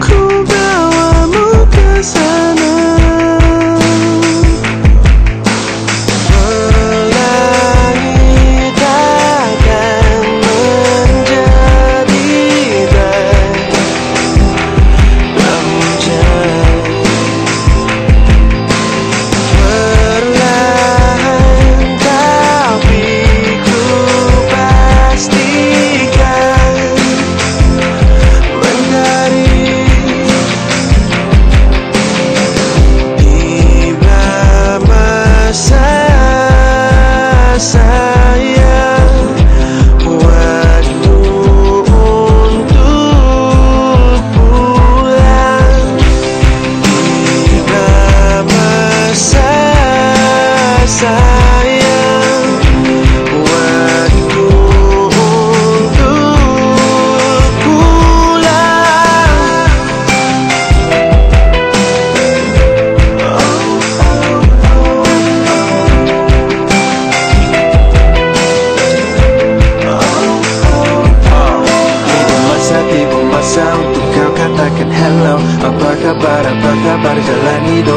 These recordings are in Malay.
Cool down, I'm okay, so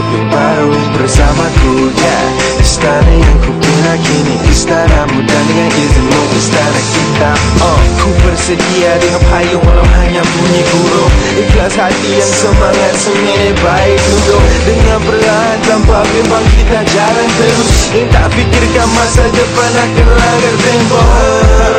yang baru bersamaku yeah. Istana yang ku bina kini Istana muda dengan izinmu Istana kita oh. Ku bersedia dengan payung Walau hanya bunyi burung Ikhlas hati yang semangat Semini baik duduk Dengan perlahan tanpa bimbang Kita jalan terus Yang tak fikirkan masa depan Akan langgar tembok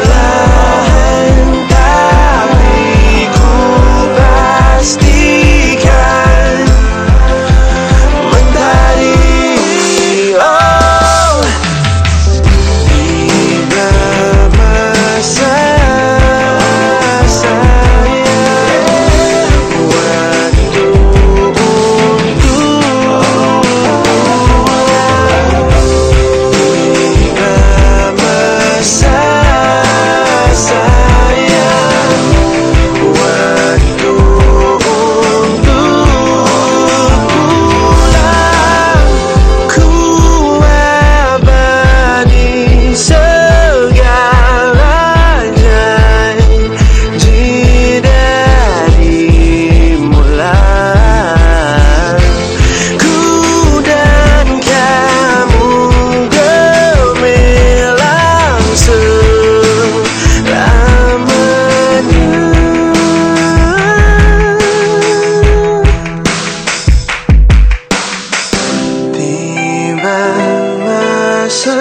masa